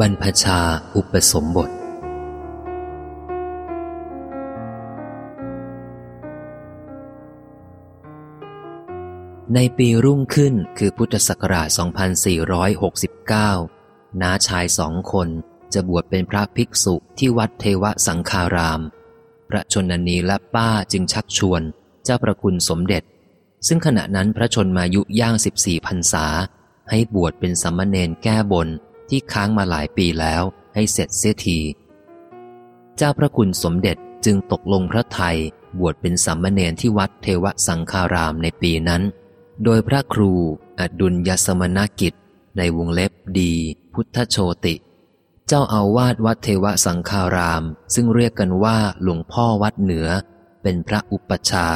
บรรพชาอุปสมบท ในปีรุ่งขึ้นคือพุทธศักราช 2469 น้าชายสองคนจะบวชเป็นพระภิกษุที่วัดเทวสังคาราม พระชนนีและป้าจึงชักชวน เจ้าประคุณสมเด็จ ซึ่งขณะนั้นพระชนมายุย่าง 14พรรษา ให้บวชเป็นสัมมเนนแก้บน ที่ค้างมาหลายปีแล้วให้เสร็จเสียที เจ้าพระคุณสมเด็จจึงตกลงพระไทยบวชเป็นสัมมเนนที่วัดเทวสังคารามในปีนั้น โดยพระครูอดุลยสมณกิจ ในวงเล็บดี พุทธโชติ เจ้าอาวาสวัดเทวสังคาราม ซึ่งเรียกกันว่าหลวงพ่อวัดเหนือ เป็นพระอุปชา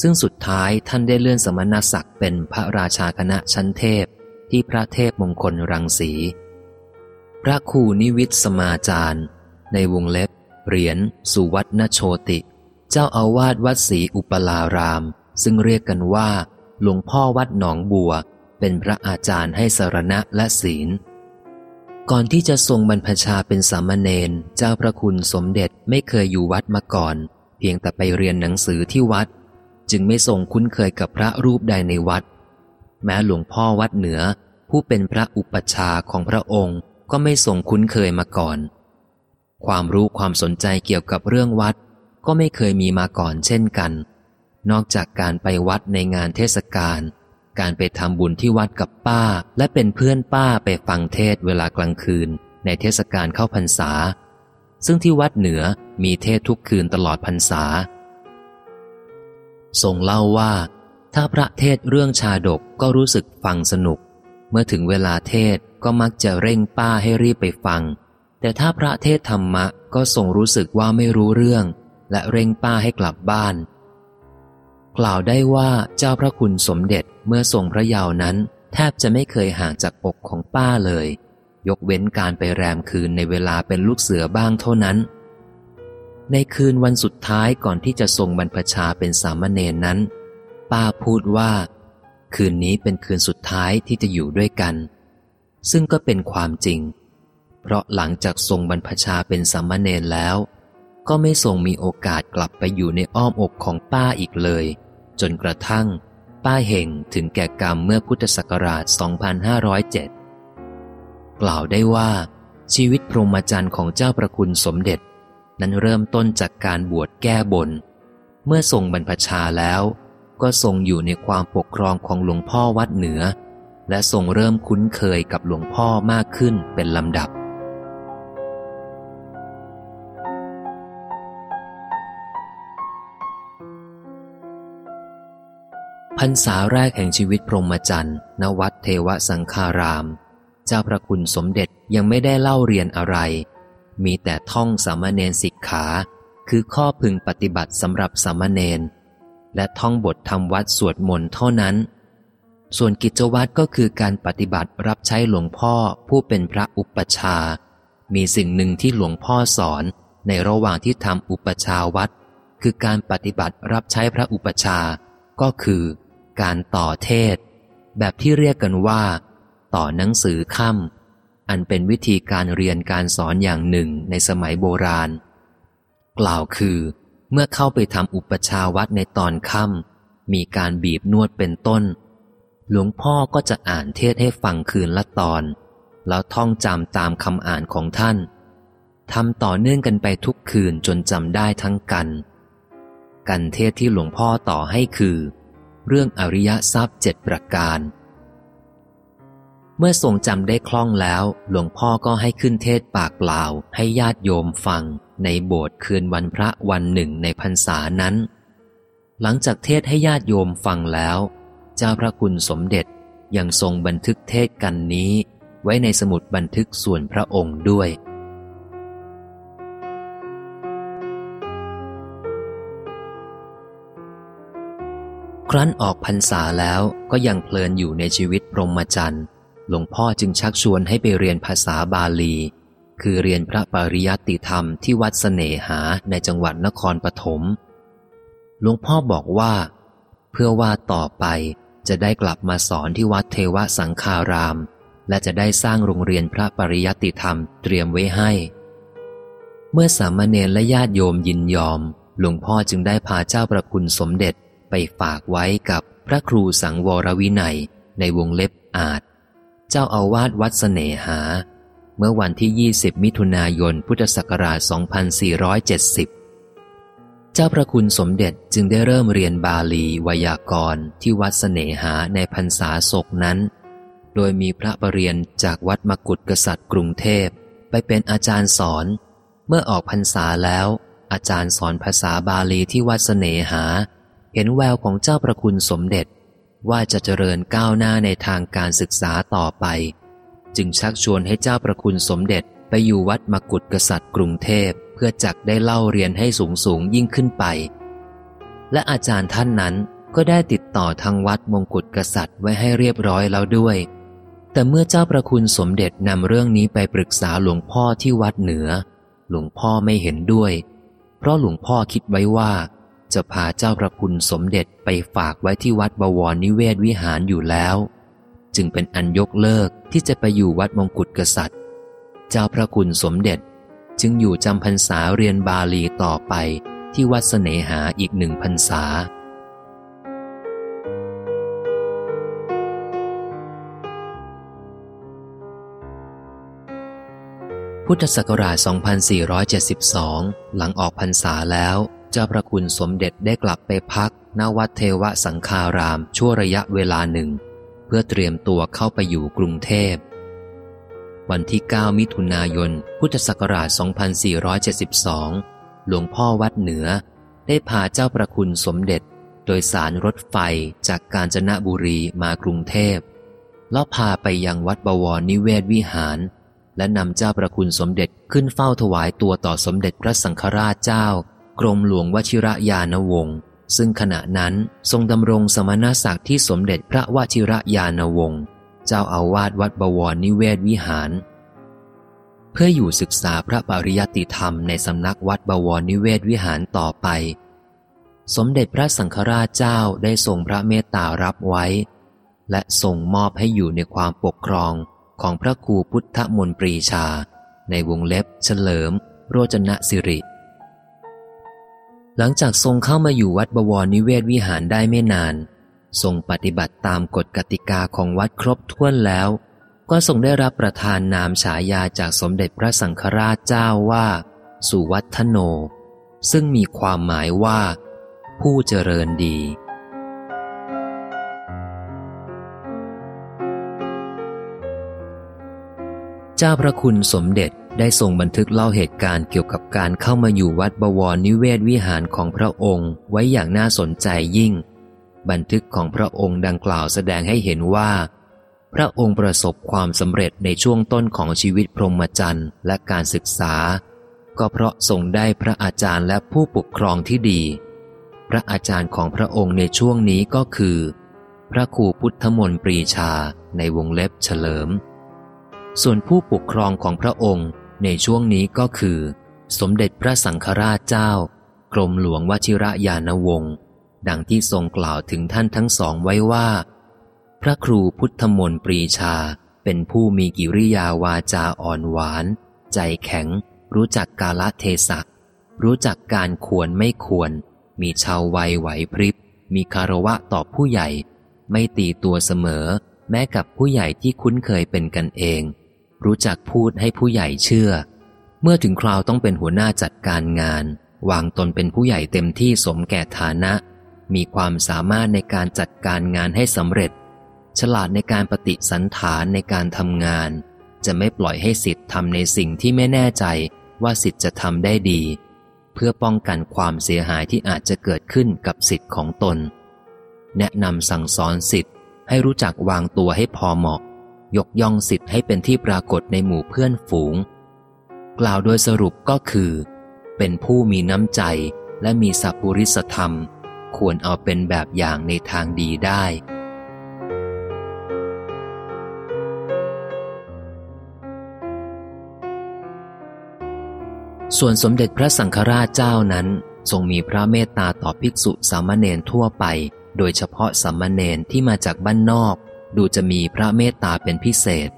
ซึ่งสุดท้ายท่านได้เลื่อนสมณศักดิ์เป็นพระราชาคณะชั้นเทพที่พระเทพมงคลรังสี ระครูนิวิตสมาจารย์ ในวงเล็บ เหรียญสุวัตนโชติ เจ้าอาวาสวัดศรีอุปลาราม ซึ่งเรียกกันว่า หลวงพ่อวัดหนองบัว เป็นพระอาจารย์ให้สารณะและศีล ก่อนที่จะทรงบรรพชาเป็นสามเณรเจ้าพระคุณสมเด็จไม่เคยอยู่วัดมาก่อน เพียงแต่ไปเรียนหนังสือที่วัด จึงไม่ทรงคุ้นเคยกับพระรูปใดในวัด แม้หลวงพ่อวัดเหนือผู้เป็นพระอุปชาของพระองค์ ก็ไม่ส่งคุ้นเคยมาก่อน ความรู้ความสนใจเกี่ยวกับเรื่องวัด ก็ไม่เคยมีมาก่อนเช่นกัน นอกจากการไปวัดในงานเทศกาลการไปทำบุญที่วัดกับป้า และเป็นเพื่อนป้าไปฟังเทศเวลากลางคืน ในเทศกาลเข้าพรรษา ซึ่งที่วัดเหนือมีเทศทุกคืนตลอดพรรษา ทรงเล่าว่า ถ้าพระเทศเรื่องชาดกก็รู้สึกฟังสนุก มื่อถึงเวลาเทศก็มักจะเร่งป้าให้รีบไปฟัง แต่ถ้าพระเทศธรรมะก็ทรงรู้สึกว่าไม่รู้เรื่อง และเร่งป้าให้กลับบ้าน กล่าวได้ว่าเจ้าพระคุณสมเด็จเมื่อทรงพระเยาว์นั้น แทบจะไม่เคยห่างจากอกของป้าเลย ยกเว้นการไปแรมคืนในเวลาเป็นลูกเสือบ้างเท่านั้น ในคืนวันสุดท้ายก่อนที่จะทรงบรรพชาเป็นสามเณรนั้น ป้าพูดว่า คืนนี้เป็นคืนสุดท้ายที่จะอยู่ด้วยกัน ซึ่งก็เป็นความจริง เพราะหลังจากทรงบรรพชาเป็นสัมมาเนรแล้ว ก็ไม่ทรงมีโอกาสกลับไปอยู่ในอ้อมอกของป้าอีกเลย จนกระทั่ง ป้าเห่งถึงแก่กรรมเมื่อพุทธศักราช 2507 กล่าวได้ว่า ชีวิตพรหมจรรย์ของเจ้าประคุณสมเด็จ นั้นเริ่มต้นจากการบวชแก้บน เมื่อทรงบรรพชาแล้ว ก็ทรงอยู่ในความปกครองของหลวงพ่อวัดเหนือ และทรงเริ่มคุ้นเคยกับหลวงพ่อมากขึ้นเป็นลำดับ พรรษาแรกแห่งชีวิตพรหมจรรย์ณวัดเทวสังคาราม เจ้าพระคุณสมเด็จยังไม่ได้เล่าเรียนอะไร มีแต่ท่องสามเณรสิกขา คือข้อพึงปฏิบัติสำหรับสามเณร และท่องบททำวัดสวดมนต์เท่านั้น ส่วนกิจวัตรก็คือการปฏิบัติรับใช้หลวงพ่อผู้เป็นพระอุปชา มีสิ่งหนึ่งที่หลวงพ่อสอนในระหว่างที่ทำอุปชาวัด คือการปฏิบัติรับใช้พระอุปชา ก็คือ การต่อเทศ แบบที่เรียกกันว่า ต่อหนังสือค่ำอันเป็นวิธีการเรียนการสอนอย่างหนึ่งในสมัยโบราณ กล่าวคือ เมื่อเข้าไปทำอุปชาวัดในตอนค่ำมีการบีบนวดเป็นต้น หลวงพ่อก็จะอ่านเทศให้ฟังคืนละตอน แล้วท่องจำตามคำอ่านของท่านทำต่อเนื่องกันไปทุกคืนจนจำได้ทั้งกัน กันเทศที่หลวงพ่อต่อให้คือ เรื่องอริยทรัพย์เจ็ดประการ เมื่อทรงจำได้คล่องแล้ว หลวงพ่อก็ให้ขึ้นเทศปากเปล่าให้ญาติโยมฟัง ในโบสถ์คืนวันพระวันหนึ่งในพรรษานั้น หลังจากเทศให้ญาติโยมฟังแล้ว เจ้าพระคุณสมเด็จยังทรงบันทึกเทศกันนี้ ไว้ในสมุดบันทึกส่วนพระองค์ด้วย ครั้นออกพรรษาแล้วก็ยังเพลินอยู่ในชีวิตพรหมจรรย์หลวงพ่อจึงชักชวนให้ไปเรียนภาษาบาลี คือเรียนพระปริยัติธรรมที่วัดสเสน่หาในจังหวัดนครปฐมหลวงพ่อบอกว่า เพื่อว่าต่อไปจะได้กลับมาสอนที่วัดเทวสังคาราม และจะได้สร้างโรงเรียนพระปริยัติธรรมเตรียมไว้ให้ เมื่อสามเณรและญาติโยมยินยอม หลวงพ่อจึงได้พาเจ้าประคุณสมเด็จไปฝากไว้กับพระครูสังวรวินัยในวงเล็บอาจ เจ้าอาวาสวัดเสน่หา เมื่อวันที่ 20 มิถุนายน พุทธศักราช 2470 เจ้าประคุณสมเด็จจึงได้เริ่มเรียนบาลีไวยากรณ์ที่วัดเสนหาในพรรษาศกนั้น โดยมีพระปรริญญาจากวัดมกุฎกษัตริย์กรุงเทพ ไปเป็นอาจารย์สอน เมื่อออกพรรษาแล้ว อาจารย์สอนภาษาบาลีที่วัดเสนหา เห็นแววของเจ้าประคุณสมเด็จว่าจะเจริญก้าวหน้าในทางการศึกษาต่อไป จึงชักชวนให้เจ้าประคุณสมเด็จไปอยู่วัดมกุฎกษัตริย์กรุงเทพเพื่อจักได้เล่าเรียนให้สูงสูงยิ่งขึ้นไป และอาจารย์ท่านนั้นก็ได้ติดต่อทางวัดมงกุฎกษัตริย์ไว้ให้เรียบร้อยแล้วด้วย แต่เมื่อเจ้าประคุณสมเด็จนำเรื่องนี้ไปปรึกษาหลวงพ่อที่วัดเหนือ หลวงพ่อไม่เห็นด้วย เพราะหลวงพ่อคิดไว้ว่า จะพาเจ้าพระคุณสมเด็จไปฝากไว้ที่วัดบวรนิเวศวิหารอยู่แล้ว จึงเป็นอันยกเลิกที่จะไปอยู่วัดมงกุฎกษัตริย์ เจ้าพระคุณสมเด็จจึงอยู่จำพรรษาเรียนบาลีต่อไปที่วัดเสนหาอีกหนึ่งพรรษา พุทธศักราช 2472 หลังออกพรรษาแล้ว เจ้าพระคุณสมเด็จได้กลับไปพักณวัดเทวสังคารามชั่วระยะเวลาหนึ่ง เพื่อเตรียมตัวเข้าไปอยู่กรุงเทพ วันที่ 9 มิถุนายน พุทธศักราช 2472 หลวงพ่อวัดเหนือ ได้พาเจ้าประคุณสมเด็จ โดยสารรถไฟจากกาญจนบุรีมากรุงเทพ แล้วพาไปยังวัดบวรนิเวศวิหาร และนำเจ้าประคุณสมเด็จขึ้นเฝ้าถวายตัวต่อสมเด็จพระสังฆราชเจ้า กรมหลวงวชิระยานวงศ์ ซึ่งขณะนั้นทรงดำรงสมณศักดิ์ที่สมเด็จพระวชิระยานวงศ์เจ้าอาวาสวัดบวรนิเวศวิหาร เพื่ออยู่ศึกษาพระปริยติธรรมในสำนักวัดบวรนิเวศวิหารต่อไป สมเด็จพระสังฆราชเจ้าได้ทรงพระเมตตารับไว้ และส่งมอบให้อยู่ในความปกครองของพระครูพุทธมนปรีชา ในวงเล็บเฉลิม โรจนสิริ หลังจากทรงเข้ามาอยู่วัดบวรนิเวศวิหารได้ไม่นาน ทรงปฏิบัติตามกฎกติกาของวัดครบถ้วนแล้ว ก็ทรงได้รับประทานนามฉายาจากสมเด็จพระสังฆราชเจ้าว่า สุวัฒโน ซึ่งมีความหมายว่า ผู้เจริญดีเจ้าพระคุณสมเด็จ ได้ส่งบันทึกเล่าเหตุการณ์เกี่ยวกับการเข้ามาอยู่วัดบวรนิเวศวิหารของพระองค์ไว้อย่างน่าสนใจยิ่ง บันทึกของพระองค์ดังกล่าวแสดงให้เห็นว่า พระองค์ประสบความสำเร็จในช่วงต้นของชีวิตพรหมจรรย์และการศึกษา ก็เพราะทรงได้พระอาจารย์และผู้ปกครองที่ดี พระอาจารย์ของพระองค์ในช่วงนี้ก็คือ พระครูพุทธมนต์ปรีชาในวงเล็บเฉลิม ส่วนผู้ปกครองของพระองค์ ในช่วงนี้ก็คือ สมเด็จพระสังฆราชเจ้ากรมหลวงวชิระยานวงศ์ดังที่ทรงกล่าวถึงท่านทั้งสองไว้ว่า พระครูพุทธมนต์ปรีชาเป็นผู้มีกิริยาวาจาอ่อนหวาน ใจแข็ง รู้จักกาลเทศะรู้จักการควรไม่ควร มีชาววัยไหวพริบ มีคารวะต่อผู้ใหญ่ ไม่ตีตัวเสมอ แม้กับผู้ใหญ่ที่คุ้นเคยเป็นกันเอง รู้จักพูดให้ผู้ใหญ่เชื่อ เมื่อถึงคราวต้องเป็นหัวหน้าจัดการงาน วางตนเป็นผู้ใหญ่เต็มที่สมแก่ฐานะ มีความสามารถในการจัดการงานให้สำเร็จ ฉลาดในการปฏิสันฐานในการทำงาน จะไม่ปล่อยให้สิทธิ์ทำในสิ่งที่ไม่แน่ใจว่าสิทธิ์จะทำได้ดี เพื่อป้องกันความเสียหายที่อาจจะเกิดขึ้นกับสิทธิ์ของตน แนะนำสั่งสอนสิทธิ์ให้รู้จักวางตัวให้พอเหมาะ ยกย่องสิทธิ์ให้เป็นที่ปรากฏในหมู่เพื่อนฝูง กล่าวโดยสรุปก็คือ เป็นผู้มีน้ำใจและมีสัพพุริสธรรม ควรเอาเป็นแบบอย่างในทางดีได้ ส่วนสมเด็จพระสังฆราชเจ้านั้นทรงมีพระเมตตาต่อภิกษุสามเณรทั่วไป โดยเฉพาะสามเณรที่มาจากบ้านนอก ดูจะมีพระเมตตาเป็นพิเศษ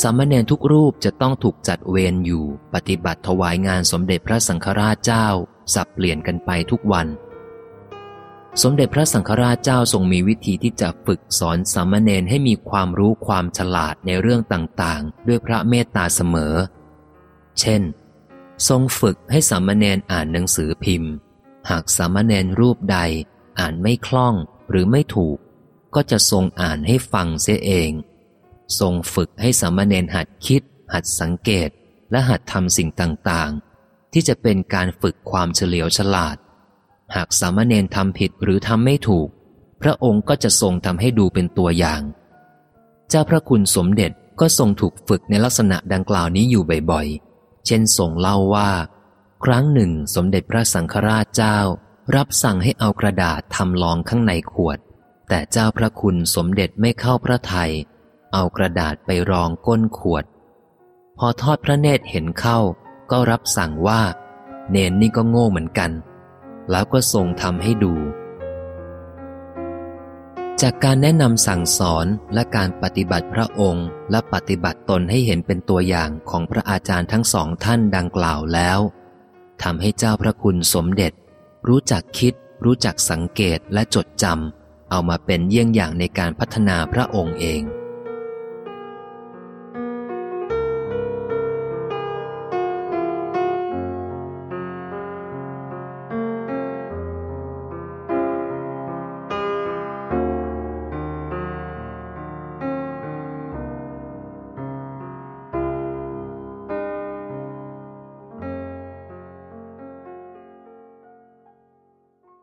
สามเณรทุกรูปจะต้องถูกจัดเวรอยู่ปฏิบัติถวายงานสมเด็จพระสังฆราชเจ้า สับเปลี่ยนกันไปทุกวัน สมเด็จพระสังฆราชเจ้าทรงมีวิธีที่จะฝึกสอนสามเณรให้มีความรู้ความฉลาดในเรื่องต่างๆ ด้วยพระเมตตาเสมอ เช่น ทรงฝึกให้สามเณรอ่านหนังสือพิมพ์ หากสามเณรรูปใดอ่านไม่คล่องหรือไม่ถูก ก็จะทรงอ่านให้ฟังเสียเอง ทรงฝึกให้สามเณรหัดคิด หัดสังเกต และหัดทำสิ่งต่างๆ ที่จะเป็นการฝึกความเฉลียวฉลาด หากสามเณรทำผิดหรือทำไม่ถูก พระองค์ก็จะทรงทำให้ดูเป็นตัวอย่าง เจ้าพระคุณสมเด็จก็ทรงถูกฝึกในลักษณะดังกล่าวนี้อยู่บ่อยๆ เช่นทรงเล่าว่า ครั้งหนึ่งสมเด็จพระสังฆราชเจ้า รับสั่งให้เอากระดาษทำลองข้างในขวด แต่เจ้าพระคุณสมเด็จไม่เข้าพระทัยเอากระดาษไปรองก้นขวด พอทอดพระเนตรเห็นเข้า ก็รับสั่งว่า เนนนี่ก็โง่เหมือนกัน แล้วก็ทรงทำให้ดู จากการแนะนำสั่งสอนและการปฏิบัติพระองค์และปฏิบัติตนให้เห็นเป็นตัวอย่างของพระอาจารย์ทั้งสองท่านดังกล่าวแล้วทำให้เจ้าพระคุณสมเด็จ รู้จักคิด รู้จักสังเกตและจดจำ เอามาเป็นเยี่ยงอย่างในการพัฒนาพระองค์เอง